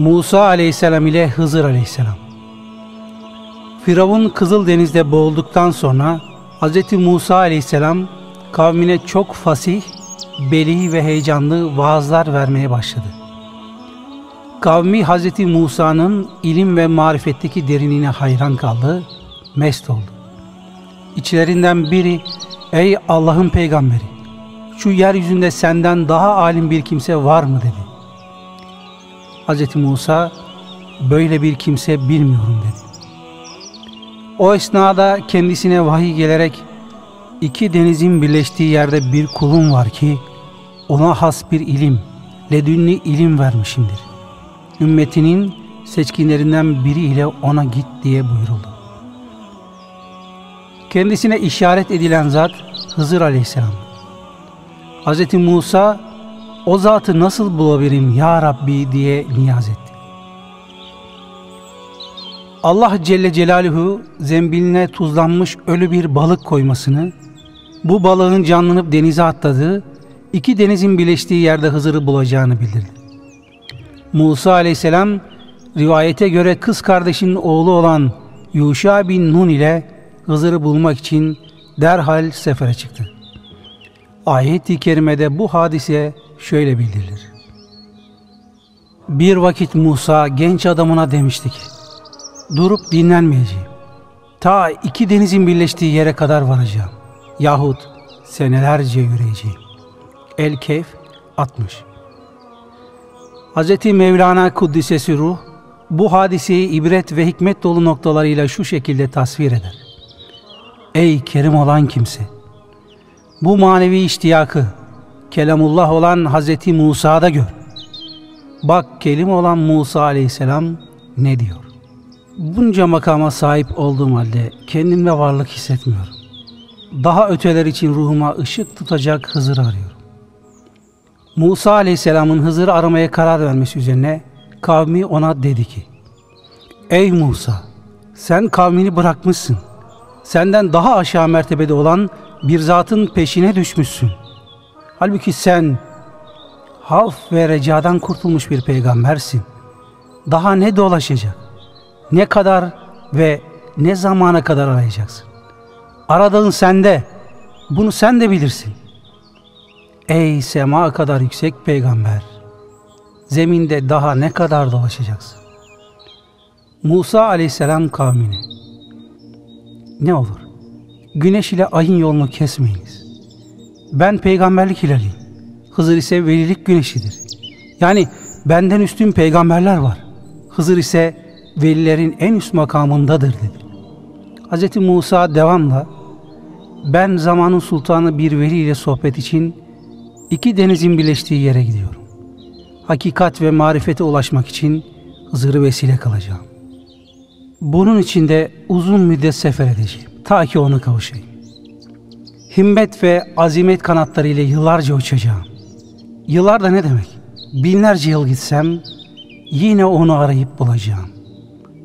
Musa aleyhisselam ile Hızır aleyhisselam. Firavun Kızıldeniz'de boğulduktan sonra Hz. Musa aleyhisselam kavmine çok fasih, beli ve heyecanlı vaazlar vermeye başladı. Kavmi Hz. Musa'nın ilim ve marifetteki derinliğine hayran kaldı, mest oldu. İçlerinden biri, ey Allah'ın peygamberi, şu yeryüzünde senden daha alim bir kimse var mı dedi. Hz. Musa, böyle bir kimse bilmiyorum dedi. O esnada kendisine vahiy gelerek, iki denizin birleştiği yerde bir kulum var ki, ona has bir ilim, ledünni ilim vermişimdir. Ümmetinin seçkinlerinden biri ile ona git diye buyuruldu. Kendisine işaret edilen zat Hızır Aleyhisselam. Hz. Musa o zatı nasıl bulabilirim ya Rabbi diye niyaz etti. Allah Celle Celaluhu zembiline tuzlanmış ölü bir balık koymasını, bu balığın canlanıp denize atladığı, iki denizin birleştiği yerde Hızır'ı bulacağını bildirdi. Musa aleyhisselam rivayete göre kız kardeşinin oğlu olan Yuşa bin Nun ile Hızır'ı bulmak için derhal sefere çıktı. Ayet-i kerimede bu hadise şöyle bildirilir. Bir vakit Musa genç adamına demişti ki, durup dinlenmeyeceğim. Ta iki denizin birleştiği yere kadar varacağım. Yahut senelerce yürüyeceğim. El-Keyf 60 Hz. Mevlana Kuddisesi Ruh bu hadiseyi ibret ve hikmet dolu noktalarıyla şu şekilde tasvir eder. Ey kerim olan kimse! Bu manevi iştiyakı kelamullah olan Hz. Musa'da gör. Bak kelim olan Musa aleyhisselam ne diyor? Bunca makama sahip olduğum halde kendimde varlık hissetmiyorum. Daha öteler için ruhuma ışık tutacak Hızır arıyorum. Musa aleyhisselamın Hızır'ı aramaya karar vermesi üzerine kavmi ona dedi ki Ey Musa sen kavmini bırakmışsın. Senden daha aşağı mertebede olan bir zatın peşine düşmüşsün. Halbuki sen haf ve recadan kurtulmuş bir peygambersin. Daha ne dolaşacak? Ne kadar ve ne zamana kadar arayacaksın? Aradığın sende. Bunu sen de bilirsin. Ey sema kadar yüksek peygamber! Zeminde daha ne kadar dolaşacaksın? Musa aleyhisselam kavmine Ne olur? Güneş ile ayın yolunu kesmeyiniz. Ben peygamberlik hilaliyim. Hızır ise velilik güneşidir. Yani benden üstün peygamberler var. Hızır ise velilerin en üst makamındadır dedi. Hz. Musa devamla ben zamanın sultanı bir veli ile sohbet için iki denizin birleştiği yere gidiyorum. Hakikat ve marifete ulaşmak için Hızır'ı vesile kalacağım. Bunun için de uzun müddet sefer edeceğim. Ta ki ona kavuşayım. Himmet ve azimet kanatlarıyla yıllarca uçacağım. Yıllar da ne demek? Binlerce yıl gitsem yine onu arayıp bulacağım.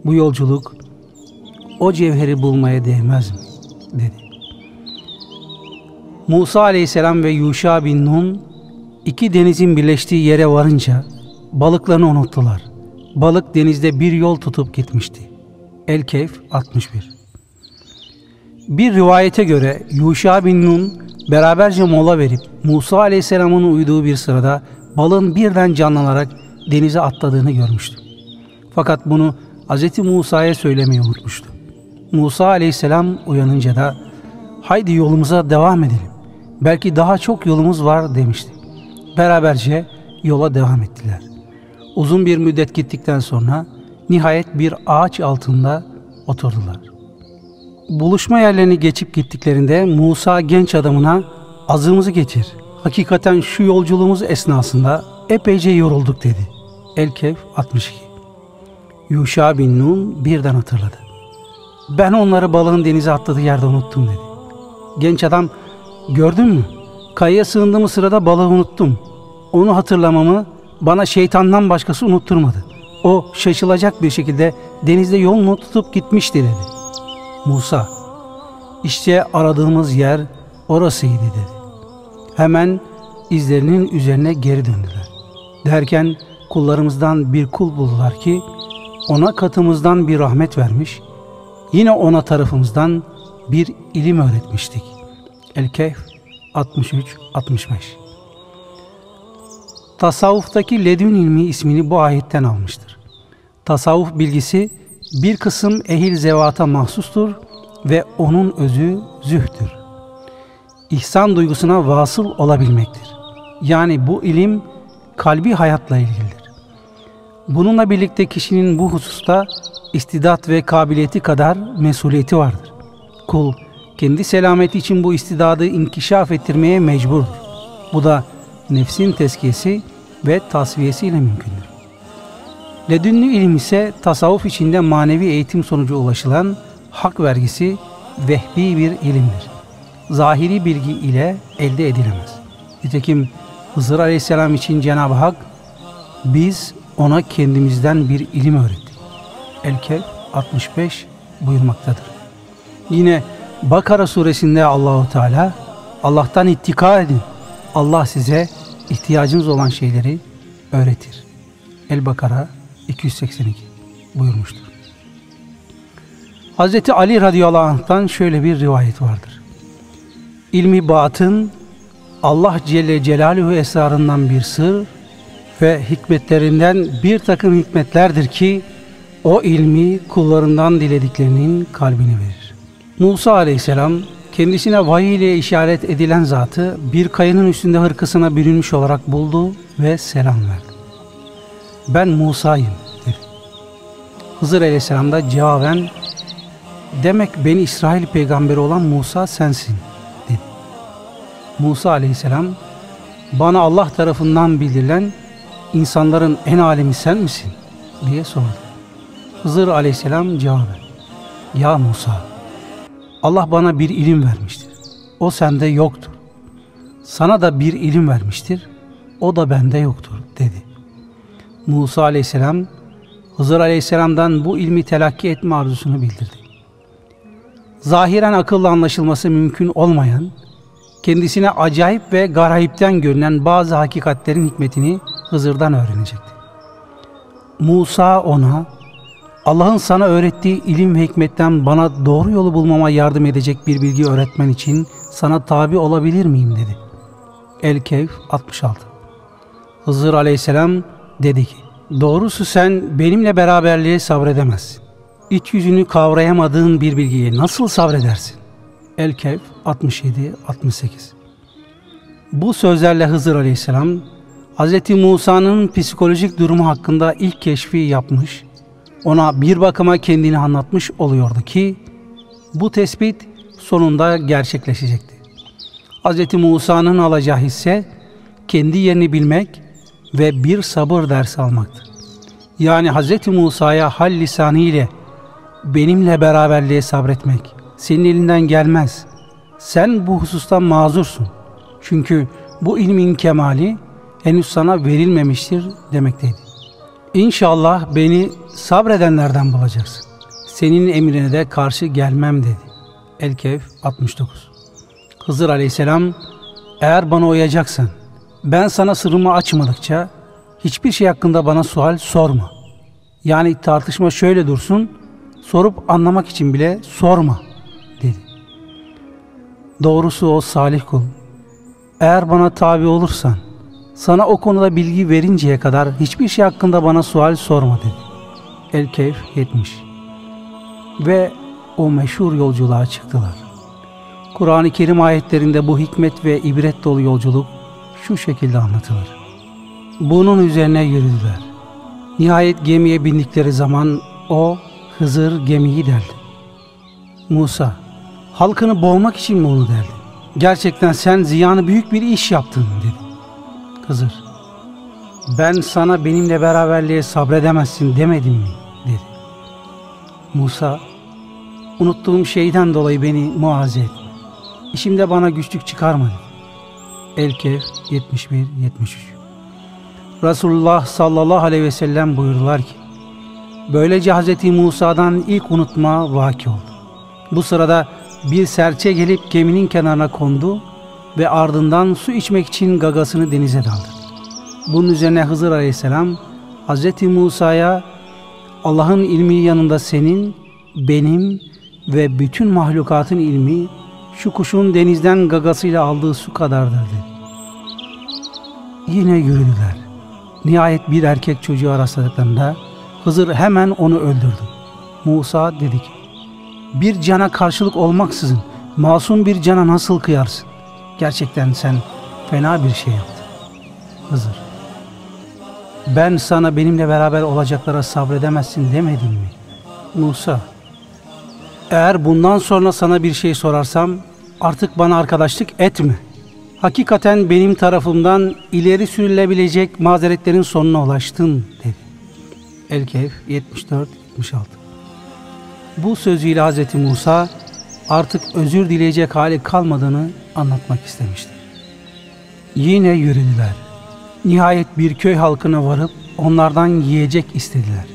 Bu yolculuk o cevheri bulmaya değmez mi? dedi. Musa aleyhisselam ve Yuşa bin Nun iki denizin birleştiği yere varınca balıklarını unuttular. Balık denizde bir yol tutup gitmişti. El-Keyf 61 Bir rivayete göre Yuşa bin Nun beraberce mola verip Musa aleyhisselamın uyuduğu bir sırada balığın birden canlanarak denize atladığını görmüştü. Fakat bunu Hz. Musa'ya söylemeyi unutmuştu. Musa aleyhisselam uyanınca da haydi yolumuza devam edelim belki daha çok yolumuz var demişti. Beraberce yola devam ettiler. Uzun bir müddet gittikten sonra nihayet bir ağaç altında oturdular. Buluşma yerlerini geçip gittiklerinde Musa genç adamına azığımızı getir. Hakikaten şu yolculuğumuz esnasında epeyce yorulduk dedi. El-Kehf 62 Yuşa bin Nun birden hatırladı. Ben onları balığın denize atladığı yerde unuttum dedi. Genç adam Gördün mü? Kayaya sığındığım sırada balığı unuttum. Onu hatırlamamı bana şeytandan başkası unutturmadı. O şaşılacak bir şekilde denizde yolunu tutup gitmişti dedi. Musa, işte aradığımız yer orasıydı dedi. Hemen izlerinin üzerine geri döndüler. Derken kullarımızdan bir kul buldular ki ona katımızdan bir rahmet vermiş, yine ona tarafımızdan bir ilim öğretmiştik. El-Kehf 63-65 Tasavvuftaki ledün ilmi ismini bu ayetten almıştır. Tasavvuf bilgisi bir kısım ehil zevata mahsustur ve onun özü zühtür. İhsan duygusuna vasıl olabilmektir. Yani bu ilim kalbi hayatla ilgilidir. Bununla birlikte kişinin bu hususta istidat ve kabiliyeti kadar mesuliyeti vardır. Kul kendi selameti için bu istidadı inkişaf ettirmeye mecburdur. Bu da nefsin tezkiyesi ve tasfiyesiyle mümkündür. Ledünlü ilim ise tasavvuf içinde manevi eğitim sonucu ulaşılan hak vergisi vehbi bir ilimdir. Zahiri bilgi ile elde edilemez. Nitekim Hızır Aleyhisselam için Cenab-ı Hak biz ona kendimizden bir ilim öğrettik. El-Kehf 65 buyurmaktadır. Yine Bakara suresinde Allahu Teala Allah'tan ittika edin. Allah size ihtiyacınız olan şeyleri öğretir. El-Bakara 282 buyurmuştur. Hz. Ali radıyallahu anh'tan şöyle bir rivayet vardır. İlmi batın Allah Celle Celaluhu esrarından bir sır ve hikmetlerinden bir takım hikmetlerdir ki o ilmi kullarından dilediklerinin kalbini verir. Musa aleyhisselam kendisine vahiy ile işaret edilen zatı bir kayanın üstünde hırkasına bürünmüş olarak buldu ve selam verdi. Ben Musa'yım dedi. Hızır aleyhisselam da cevaben demek beni İsrail peygamberi olan Musa sensin dedi. Musa aleyhisselam bana Allah tarafından bildirilen insanların en alemi sen misin diye sordu. Hızır aleyhisselam cevaben ya Musa Allah bana bir ilim vermiştir. O sende yoktur. Sana da bir ilim vermiştir. O da bende yoktur dedi. Musa aleyhisselam Hızır aleyhisselamdan bu ilmi telakki etme arzusunu bildirdi. Zahiren akılla anlaşılması mümkün olmayan, kendisine acayip ve garayipten görünen bazı hakikatlerin hikmetini Hızır'dan öğrenecekti. Musa ona Allah'ın sana öğrettiği ilim ve hikmetten bana doğru yolu bulmama yardım edecek bir bilgi öğretmen için sana tabi olabilir miyim dedi. El-Keyf 66 Hızır aleyhisselam dedi ki Doğrusu sen benimle beraberliğe sabredemezsin. İç yüzünü kavrayamadığın bir bilgiye nasıl sabredersin? El-Kehf 67-68 Bu sözlerle Hızır Aleyhisselam Hz. Musa'nın psikolojik durumu hakkında ilk keşfi yapmış, ona bir bakıma kendini anlatmış oluyordu ki bu tespit sonunda gerçekleşecekti. Hz. Musa'nın alacağı hisse kendi yerini bilmek ve bir sabır dersi almaktır. Yani Hz. Musa'ya hal lisanı ile benimle beraberliğe sabretmek senin elinden gelmez. Sen bu hususta mazursun. Çünkü bu ilmin kemali henüz sana verilmemiştir demekteydi. İnşallah beni sabredenlerden bulacaksın. Senin emrine de karşı gelmem dedi. El-Kehf 69 Hızır aleyhisselam eğer bana uyacaksan ben sana sırrımı açmadıkça hiçbir şey hakkında bana sual sorma. Yani tartışma şöyle dursun, sorup anlamak için bile sorma dedi. Doğrusu o salih kul. Eğer bana tabi olursan, sana o konuda bilgi verinceye kadar hiçbir şey hakkında bana sual sorma dedi. El-Keyf 70 Ve o meşhur yolculuğa çıktılar. Kur'an-ı Kerim ayetlerinde bu hikmet ve ibret dolu yolculuk şu şekilde anlatılır. Bunun üzerine yürüdüler. Nihayet gemiye bindikleri zaman o Hızır gemiyi deldi. Musa, halkını boğmak için mi onu deldi? Gerçekten sen ziyanı büyük bir iş yaptın dedi. Hızır, ben sana benimle beraberliğe sabredemezsin demedim mi? dedi. Musa, unuttuğum şeyden dolayı beni muaze et. İşimde bana güçlük çıkarma dedi. El-Kehf 71-73 Resulullah sallallahu aleyhi ve sellem buyurdular ki Böylece Hz. Musa'dan ilk unutma vaki oldu. Bu sırada bir serçe gelip geminin kenarına kondu ve ardından su içmek için gagasını denize daldı. Bunun üzerine Hızır Aleyhisselam Hz. Musa'ya Allah'ın ilmi yanında senin, benim ve bütün mahlukatın ilmi şu kuşun denizden gagasıyla aldığı su kadardır dedi. Yine yürüdüler. Nihayet bir erkek çocuğa rastladıklarında Hızır hemen onu öldürdü. Musa dedi ki, bir cana karşılık olmaksızın masum bir cana nasıl kıyarsın? Gerçekten sen fena bir şey yaptın. Hızır, ben sana benimle beraber olacaklara sabredemezsin demedim mi? Musa, eğer bundan sonra sana bir şey sorarsam artık bana arkadaşlık etme. Hakikaten benim tarafımdan ileri sürülebilecek mazeretlerin sonuna ulaştın dedi. El-Kehf 74-76 Bu sözüyle Hz. Musa artık özür dileyecek hali kalmadığını anlatmak istemişti. Yine yürüdüler. Nihayet bir köy halkına varıp onlardan yiyecek istediler.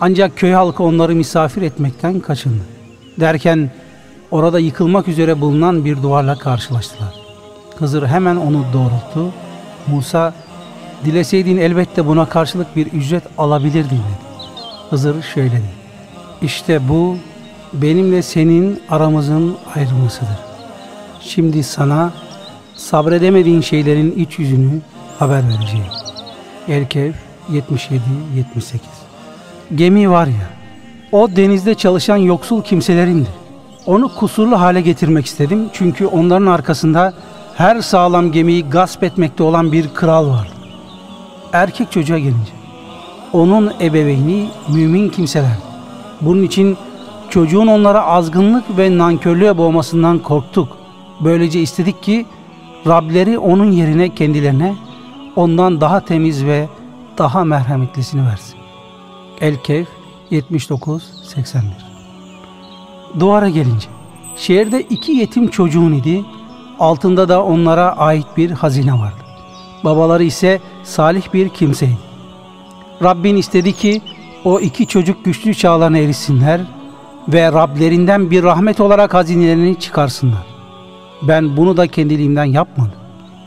Ancak köy halkı onları misafir etmekten kaçındı. Derken orada yıkılmak üzere bulunan bir duvarla karşılaştılar. Hızır hemen onu doğrulttu. Musa, dileseydin elbette buna karşılık bir ücret alabilirdin dedi. Hızır şöyle dedi. İşte bu benimle senin aramızın ayrılmasıdır. Şimdi sana sabredemediğin şeylerin iç yüzünü haber vereceğim. Erkev 77-78 Gemi var ya, o denizde çalışan yoksul kimselerindir. Onu kusurlu hale getirmek istedim çünkü onların arkasında her sağlam gemiyi gasp etmekte olan bir kral vardı. Erkek çocuğa gelince, onun ebeveyni mümin kimseler. Bunun için çocuğun onlara azgınlık ve nankörlüğe boğmasından korktuk. Böylece istedik ki Rableri onun yerine kendilerine ondan daha temiz ve daha merhametlisini versin. El-Kehf 79-81 Duvara gelince, şehirde iki yetim çocuğun idi, altında da onlara ait bir hazine vardı. Babaları ise salih bir kimseydi. Rabbin istedi ki o iki çocuk güçlü çağlarına erişsinler ve Rablerinden bir rahmet olarak hazinelerini çıkarsınlar. Ben bunu da kendiliğimden yapmadım.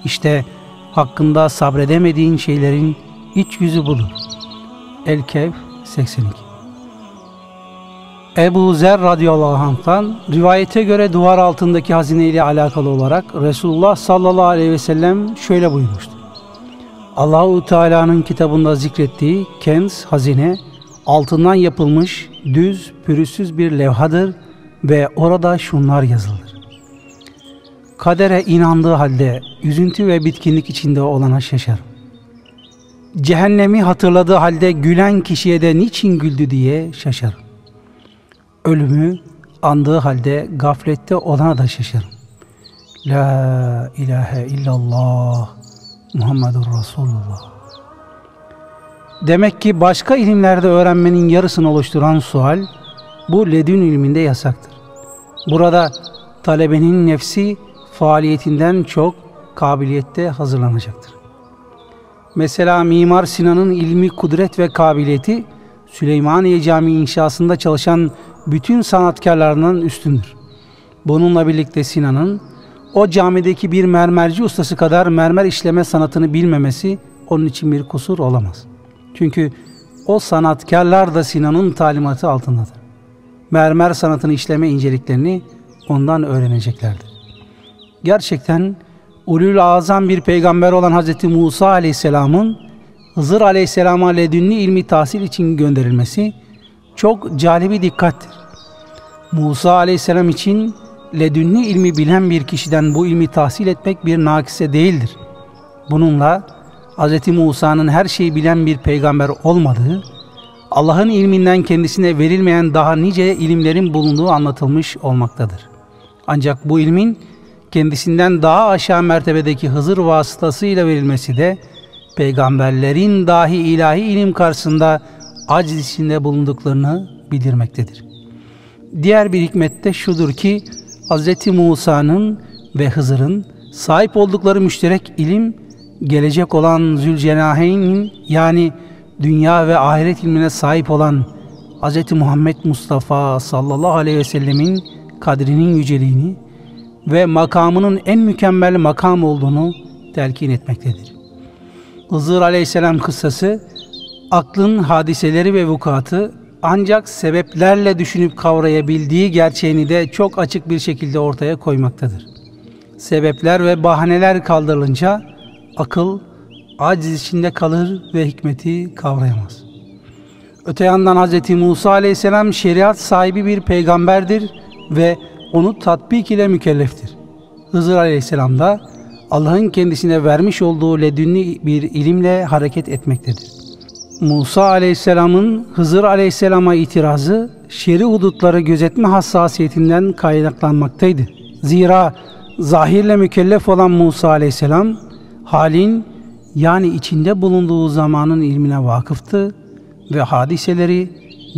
İşte hakkında sabredemediğin şeylerin iç yüzü budur. El-Kehf 82 Ebu Zer radıyallahu anh'tan rivayete göre duvar altındaki hazine ile alakalı olarak Resulullah sallallahu aleyhi ve sellem şöyle buyurmuştu. Allahu Teala'nın kitabında zikrettiği kenz hazine altından yapılmış düz pürüzsüz bir levhadır ve orada şunlar yazılır. Kadere inandığı halde üzüntü ve bitkinlik içinde olana şaşar. Cehennemi hatırladığı halde gülen kişiye de niçin güldü diye şaşar. Ölümü andığı halde gaflette olana da şaşarım. La ilahe illallah Muhammedur Resulullah. Demek ki başka ilimlerde öğrenmenin yarısını oluşturan sual bu ledün ilminde yasaktır. Burada talebenin nefsi faaliyetinden çok kabiliyette hazırlanacaktır. Mesela Mimar Sinan'ın ilmi kudret ve kabiliyeti Süleymaniye Camii inşasında çalışan bütün sanatkarlarından üstündür. Bununla birlikte Sinan'ın o camideki bir mermerci ustası kadar mermer işleme sanatını bilmemesi onun için bir kusur olamaz. Çünkü o sanatkarlar da Sinan'ın talimatı altındadır. Mermer sanatını işleme inceliklerini ondan öğreneceklerdir. Gerçekten ulul azam bir peygamber olan Hz. Musa aleyhisselamın Hızır aleyhisselama ledünni ilmi tahsil için gönderilmesi çok calibi dikkattir. Musa aleyhisselam için ledünni ilmi bilen bir kişiden bu ilmi tahsil etmek bir nakise değildir. Bununla Hz. Musa'nın her şeyi bilen bir peygamber olmadığı, Allah'ın ilminden kendisine verilmeyen daha nice ilimlerin bulunduğu anlatılmış olmaktadır. Ancak bu ilmin kendisinden daha aşağı mertebedeki Hızır vasıtasıyla verilmesi de peygamberlerin dahi ilahi ilim karşısında aciz içinde bulunduklarını bildirmektedir. Diğer bir hikmet de şudur ki Hz. Musa'nın ve Hızır'ın sahip oldukları müşterek ilim gelecek olan Zülcenaheyn'in yani dünya ve ahiret ilmine sahip olan Hz. Muhammed Mustafa sallallahu aleyhi ve sellemin kadrinin yüceliğini ve makamının en mükemmel makam olduğunu telkin etmektedir. Hızır aleyhisselam kıssası aklın hadiseleri ve vukuatı ancak sebeplerle düşünüp kavrayabildiği gerçeğini de çok açık bir şekilde ortaya koymaktadır. Sebepler ve bahaneler kaldırılınca akıl aciz içinde kalır ve hikmeti kavrayamaz. Öte yandan Hz. Musa aleyhisselam şeriat sahibi bir peygamberdir ve onu tatbik ile mükelleftir. Hızır aleyhisselam da Allah'ın kendisine vermiş olduğu ledünni bir ilimle hareket etmektedir. Musa aleyhisselamın Hızır aleyhisselama itirazı şeri hudutları gözetme hassasiyetinden kaynaklanmaktaydı. Zira zahirle mükellef olan Musa aleyhisselam halin yani içinde bulunduğu zamanın ilmine vakıftı ve hadiseleri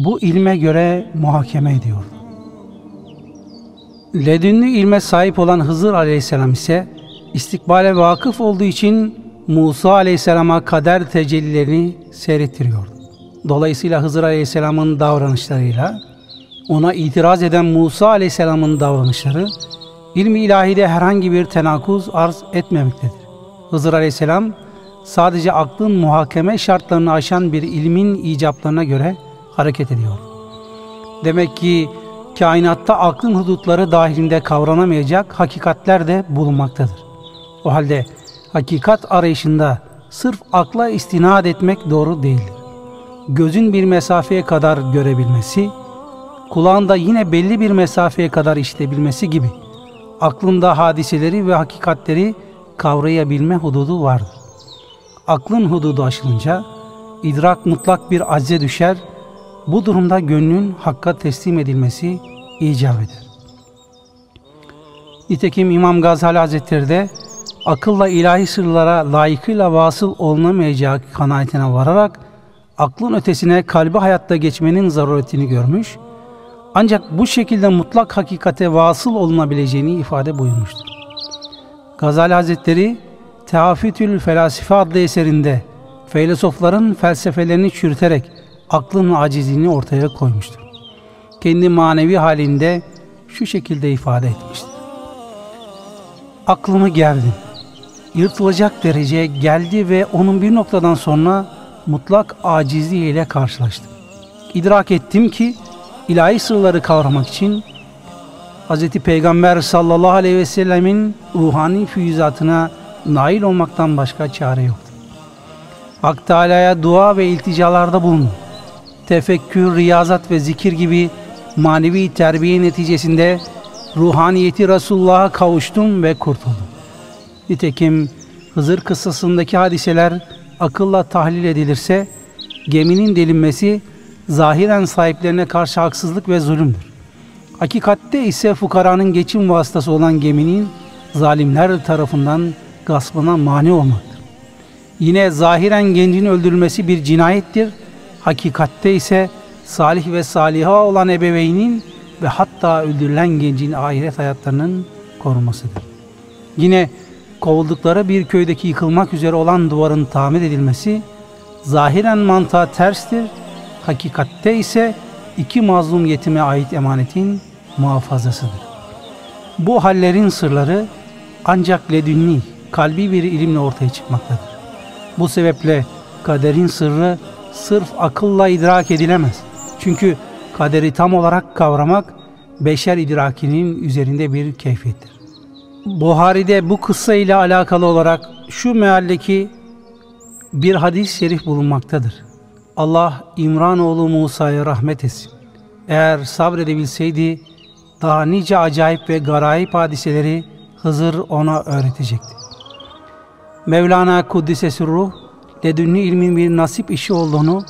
bu ilme göre muhakeme ediyordu. Ledünlü ilme sahip olan Hızır aleyhisselam ise istikbale vakıf olduğu için Musa aleyhisselama kader tecellilerini seyrettiriyordu. Dolayısıyla Hızır aleyhisselamın davranışlarıyla ona itiraz eden Musa aleyhisselamın davranışları ilmi ilahide herhangi bir tenakuz arz etmemektedir. Hızır aleyhisselam sadece aklın muhakeme şartlarını aşan bir ilmin icaplarına göre hareket ediyor. Demek ki kainatta aklın hudutları dahilinde kavranamayacak hakikatler de bulunmaktadır. O halde hakikat arayışında sırf akla istinad etmek doğru değildir. Gözün bir mesafeye kadar görebilmesi, kulağında yine belli bir mesafeye kadar işitebilmesi gibi aklında hadiseleri ve hakikatleri kavrayabilme hududu vardır. Aklın hududu aşılınca idrak mutlak bir acze düşer, bu durumda gönlün hakka teslim edilmesi icap eder. Nitekim İmam Gazali Hazretleri de akılla ilahi sırlara layıkıyla vasıl olunamayacağı kanaatine vararak aklın ötesine kalbi hayatta geçmenin zaruretini görmüş ancak bu şekilde mutlak hakikate vasıl olunabileceğini ifade buyurmuştur. Gazali Hazretleri Tehafütül Felasife adlı eserinde filozofların felsefelerini çürüterek aklın acizliğini ortaya koymuştur. Kendi manevi halinde şu şekilde ifade etmiştir. Aklımı gerdim. Yırtılacak dereceye geldi ve onun bir noktadan sonra mutlak acizliği ile karşılaştım. İdrak ettim ki ilahi sırları kavramak için Hz. Peygamber sallallahu aleyhi ve sellemin ruhani füyüzatına nail olmaktan başka çare yoktu. Hak Teala'ya dua ve ilticalarda bulundum. Tefekkür, riyazat ve zikir gibi manevi terbiye neticesinde ruhaniyeti Resulullah'a kavuştum ve kurtuldum. Nitekim Hızır kıssasındaki hadiseler akılla tahlil edilirse geminin delinmesi zahiren sahiplerine karşı haksızlık ve zulümdür. Hakikatte ise fukaranın geçim vasıtası olan geminin zalimler tarafından gaspına mani olmaktır. Yine zahiren gencin öldürülmesi bir cinayettir. Hakikatte ise salih ve saliha olan ebeveynin ve hatta öldürülen gencin ahiret hayatlarının korunmasıdır. Yine kovuldukları bir köydeki yıkılmak üzere olan duvarın tamir edilmesi zahiren mantığa terstir. Hakikatte ise iki mazlum yetime ait emanetin muhafazasıdır. Bu hallerin sırları ancak ledünni, kalbi bir ilimle ortaya çıkmaktadır. Bu sebeple kaderin sırrı sırf akılla idrak edilemez. Çünkü kaderi tam olarak kavramak beşer idrakinin üzerinde bir keyfiyettir. Buhari'de bu kıssa ile alakalı olarak şu mealdeki bir hadis-i şerif bulunmaktadır. Allah İmranoğlu Musa'ya rahmet etsin. Eğer sabredebilseydi daha nice acayip ve garayip hadiseleri Hızır ona öğretecekti. Mevlana Kuddisesi Ruh, ledünni ilmin bir nasip işi olduğunu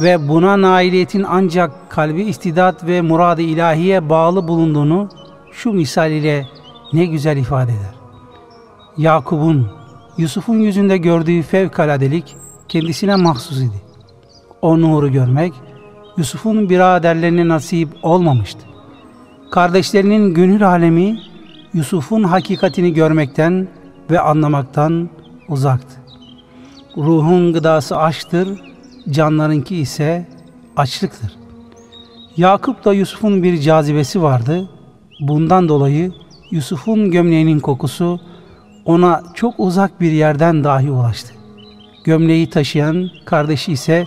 ve buna nailiyetin ancak kalbi istidat ve murad-ı ilahiye bağlı bulunduğunu şu misal ile ne güzel ifade eder. Yakup'un, Yusuf'un yüzünde gördüğü fevkaladelik kendisine mahsus idi. O nuru görmek, Yusuf'un biraderlerine nasip olmamıştı. Kardeşlerinin gönül alemi, Yusuf'un hakikatini görmekten ve anlamaktan uzaktı. Ruhun gıdası açtır, canlarınki ise açlıktır. Yakup da Yusuf'un bir cazibesi vardı. Bundan dolayı Yusuf'un gömleğinin kokusu ona çok uzak bir yerden dahi ulaştı. Gömleği taşıyan kardeşi ise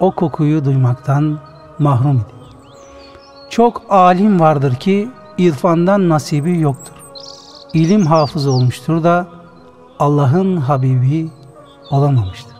o kokuyu duymaktan mahrum idi. Çok alim vardır ki irfandan nasibi yoktur. İlim hafız olmuştur da Allah'ın Habibi olamamıştır.